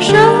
手